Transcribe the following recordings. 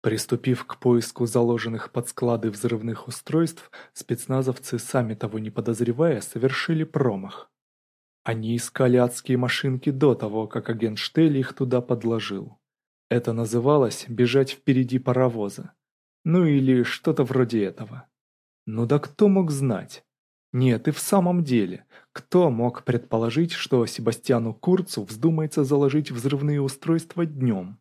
Приступив к поиску заложенных под склады взрывных устройств, спецназовцы, сами того не подозревая, совершили промах. Они искали адские машинки до того, как агент Штель их туда подложил. Это называлось «бежать впереди паровоза». Ну или что-то вроде этого. Ну да кто мог знать? Нет, и в самом деле, кто мог предположить, что Себастьяну Курцу вздумается заложить взрывные устройства днем?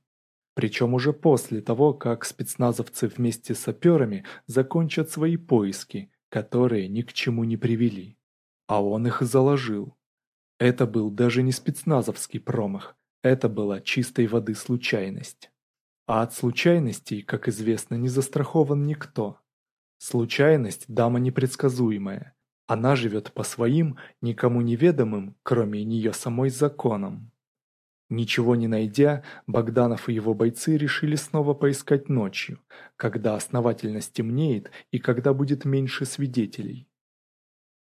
Причем уже после того, как спецназовцы вместе с саперами закончат свои поиски, которые ни к чему не привели. А он их заложил. Это был даже не спецназовский промах, это была чистой воды случайность. А от случайностей, как известно, не застрахован никто. Случайность – дама непредсказуемая. Она живет по своим, никому неведомым, кроме нее самой, законам. Ничего не найдя, Богданов и его бойцы решили снова поискать ночью, когда основательно стемнеет и когда будет меньше свидетелей.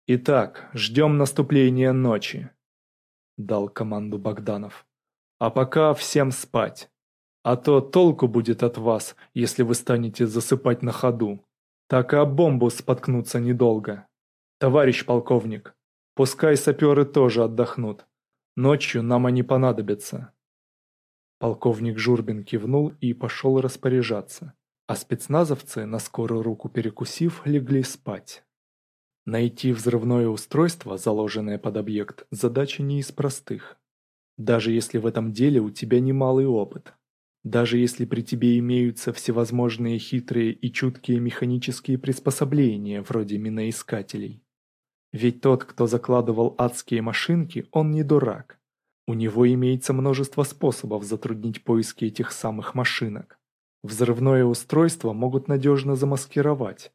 «Итак, ждем наступления ночи», — дал команду Богданов. «А пока всем спать. А то толку будет от вас, если вы станете засыпать на ходу. Так и об бомбу споткнуться недолго. Товарищ полковник, пускай саперы тоже отдохнут». Ночью нам они понадобятся. Полковник Журбин кивнул и пошел распоряжаться, а спецназовцы, на скорую руку перекусив, легли спать. Найти взрывное устройство, заложенное под объект, задача не из простых. Даже если в этом деле у тебя немалый опыт. Даже если при тебе имеются всевозможные хитрые и чуткие механические приспособления, вроде миноискателей. Ведь тот, кто закладывал адские машинки, он не дурак. У него имеется множество способов затруднить поиски этих самых машинок. Взрывное устройство могут надежно замаскировать.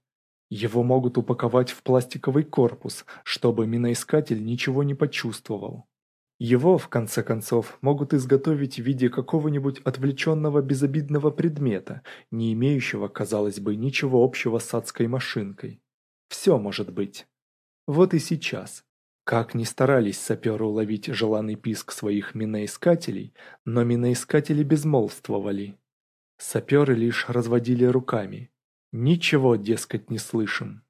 Его могут упаковать в пластиковый корпус, чтобы миноискатель ничего не почувствовал. Его, в конце концов, могут изготовить в виде какого-нибудь отвлеченного безобидного предмета, не имеющего, казалось бы, ничего общего с адской машинкой. Все может быть. Вот и сейчас. Как ни старались саперы уловить желанный писк своих миноискателей, но миноискатели безмолвствовали. Саперы лишь разводили руками. Ничего, дескать, не слышим.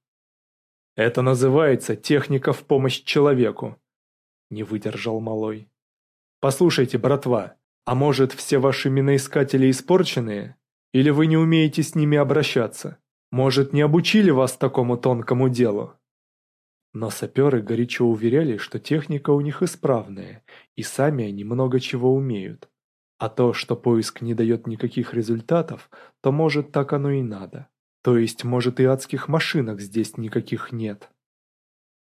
«Это называется техника в помощь человеку», — не выдержал Малой. «Послушайте, братва, а может, все ваши миноискатели испорченные? Или вы не умеете с ними обращаться? Может, не обучили вас такому тонкому делу?» Но саперы горячо уверяли, что техника у них исправная, и сами они много чего умеют. А то, что поиск не дает никаких результатов, то может так оно и надо. То есть, может и адских машинок здесь никаких нет.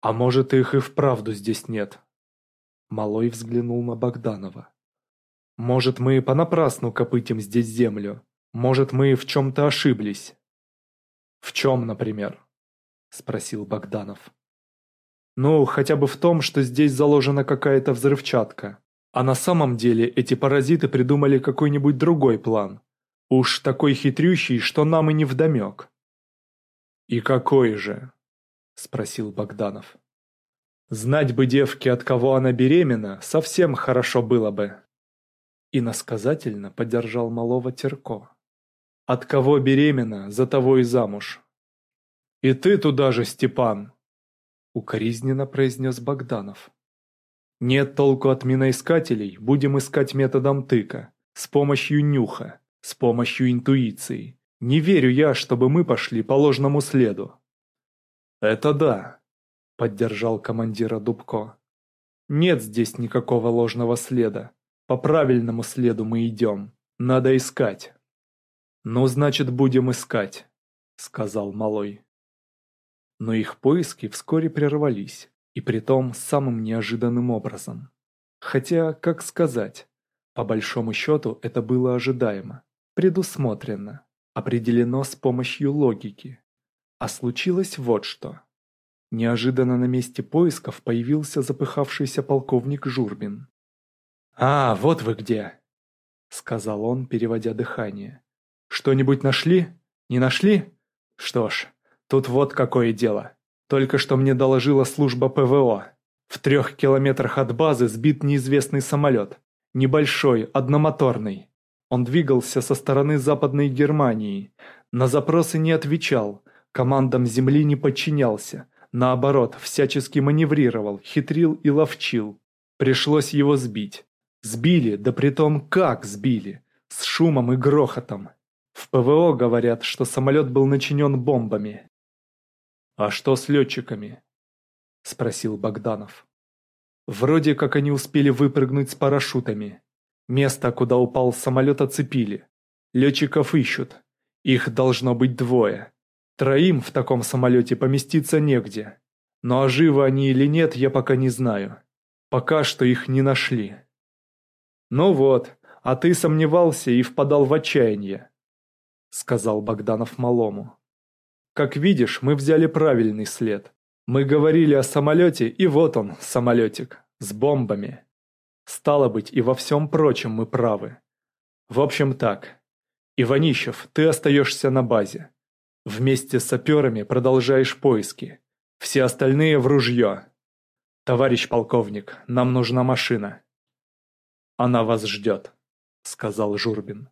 А может их и вправду здесь нет. Малой взглянул на Богданова. Может мы понапрасну копытим здесь землю. Может мы в чем-то ошиблись. В чем, например? Спросил Богданов. Ну, хотя бы в том, что здесь заложена какая-то взрывчатка. А на самом деле эти паразиты придумали какой-нибудь другой план. Уж такой хитрющий, что нам и не вдомек. «И какой же?» – спросил Богданов. «Знать бы девке, от кого она беременна, совсем хорошо было бы». Иносказательно поддержал малого Терко. «От кого беременна, за того и замуж». «И ты туда же, Степан!» укоризненно произнес Богданов. «Нет толку от миноискателей, будем искать методом тыка, с помощью нюха, с помощью интуиции. Не верю я, чтобы мы пошли по ложному следу». «Это да», — поддержал командира Дубко. «Нет здесь никакого ложного следа. По правильному следу мы идем. Надо искать». «Ну, значит, будем искать», — сказал Малой но их поиски вскоре прервались, и притом самым неожиданным образом. Хотя, как сказать, по большому счету это было ожидаемо, предусмотрено, определено с помощью логики. А случилось вот что. Неожиданно на месте поисков появился запыхавшийся полковник Журбин. «А, вот вы где!» — сказал он, переводя дыхание. «Что-нибудь нашли? Не нашли? Что ж, Тут вот какое дело. Только что мне доложила служба ПВО. В трех километрах от базы сбит неизвестный самолет. Небольшой, одномоторный. Он двигался со стороны Западной Германии. На запросы не отвечал, командам Земли не подчинялся. Наоборот, всячески маневрировал, хитрил и ловчил. Пришлось его сбить. Сбили, да притом как сбили. С шумом и грохотом. В ПВО говорят, что самолет был начинен бомбами. «А что с летчиками?» – спросил Богданов. «Вроде как они успели выпрыгнуть с парашютами. Место, куда упал самолет, оцепили. Летчиков ищут. Их должно быть двое. Троим в таком самолете поместиться негде. Но ну, а живы они или нет, я пока не знаю. Пока что их не нашли». «Ну вот, а ты сомневался и впадал в отчаяние», — сказал Богданов малому. Как видишь, мы взяли правильный след. Мы говорили о самолете, и вот он, самолетик, с бомбами. Стало быть, и во всем прочем мы правы. В общем так. Иванищев, ты остаешься на базе. Вместе с саперами продолжаешь поиски. Все остальные в ружье. Товарищ полковник, нам нужна машина. Она вас ждет, сказал Журбин.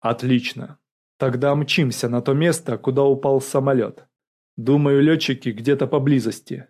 Отлично. Тогда мчимся на то место, куда упал самолет. Думаю, летчики где-то поблизости.